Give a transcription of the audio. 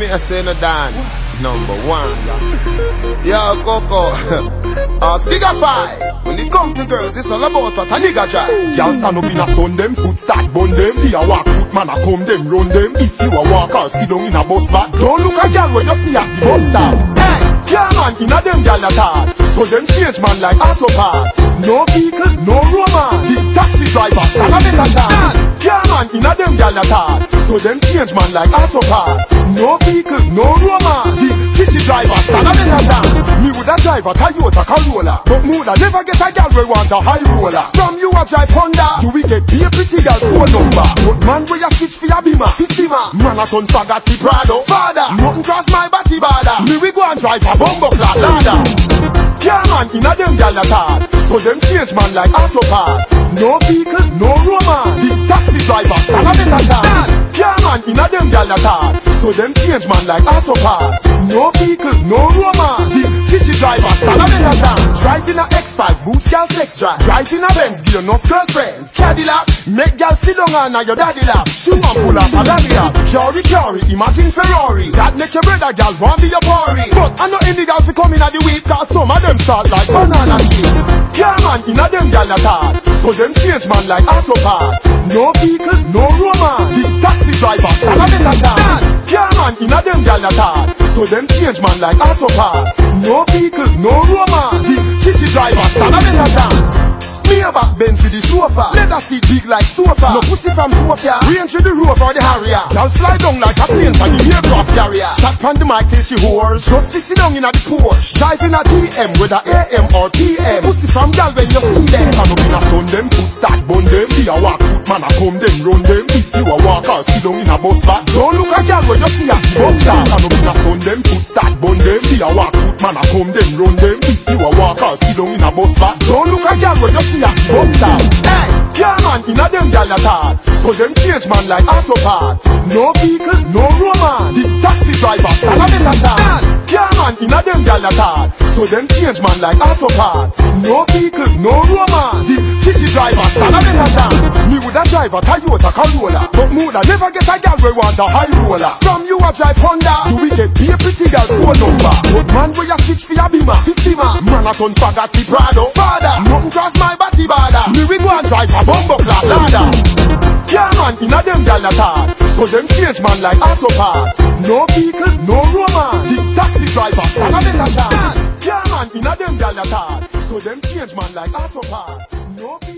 me I say no Dan. Number one. Yo, Coco. uh, five. When it come to girls, it's all about what a nigga try. Girl stand up in a sun them, foot start bun them. See a walk foot man a come them, run them. If you a walk or sit down in a bus back, don't look a girl when you see at the bus stop. Hey, Yeah man, in a them girl a thoughts. So them change man like auto parts. No vehicle, no romance. This taxi driver, stand a better chance. Yeah man, in a them girl a thoughts. So them change man like auto parts. No vehicle, no romance. This taxi driver, stand a better chance. Me would a drive a Toyota Corolla, but me woulda never get a girl we want a high roller. From you a drive Honda, do we get a pretty girl phone number? But man, where you switch for your bima, Fissima. Man a ton Fagatti Prado, father. Nothing cross my body border. Me we go and drive a bumbo clad ladder. Yeah man, in a them gal a thoughts So them change man like auto parts No vehicle, no romance in a a So them change man like auto parts No vehicle, no romance. This chichi driver, stand a better chance Driving a X5, boost gal sex drive. Driving a Benz, gear no girlfriends Cadillac, make gal sit down on your daddy lap She want pull up a lap Curry, curry, imagine Ferrari. That make your brother gal want be your party But I know any gal fi come in at the week Cause some of them start like banana chips Yeah man, in a them gal a thoughts So them change man like auto parts No vehicle, no romance. This taxi driver, stand a better chance Yeah man, in a them gal a thoughts So them change man like auto No vehicle, no romance. Chichi driver, stand a better me a back Benz with the chauffeur. Leather seat big like sofa. No pussy from Sofia. Range with the roof or the Harrier. Girl fly down like a plane from the aircraft carrier. Shot pan the mic till she whores Truck sit down in a the Porsche. Driving a GM whether AM or PM Pussy from gal man a come them run them. If you a walk or sit down in a bus back Don't look a gal when you see a bus stop. Stand up in a sun them foot start bun them. See a walk foot man a come them run them. If you a walk or sit down in a bus back Don't look a gal when you see a bus stop. Hey, yeah man, in a them gal a thoughts So them change man like auto parts. No vehicle, no romance This taxi driver, stand a better chance Yeah man, in a them gal a thoughts So them change man like auto parts. No vehicle, no romance This chichi driver, stand a better chance drive a Toyota Corolla. But me woulda never get a gal we want a high roller. From you a drive Honda. Do we get be a pretty girl phone number But man where you switch for your bima Fissima Man a ton Fagatti Prado Father, nothing cross my body border. Me we go and drive a bumbo clad ladder. Yeah man, in a them gal a thoughts So them change man like auto parts No vehicle, no romance This taxi driver, stand a better chance Yeah man, in a them gal a thoughts So them change man like auto parts No vehicle,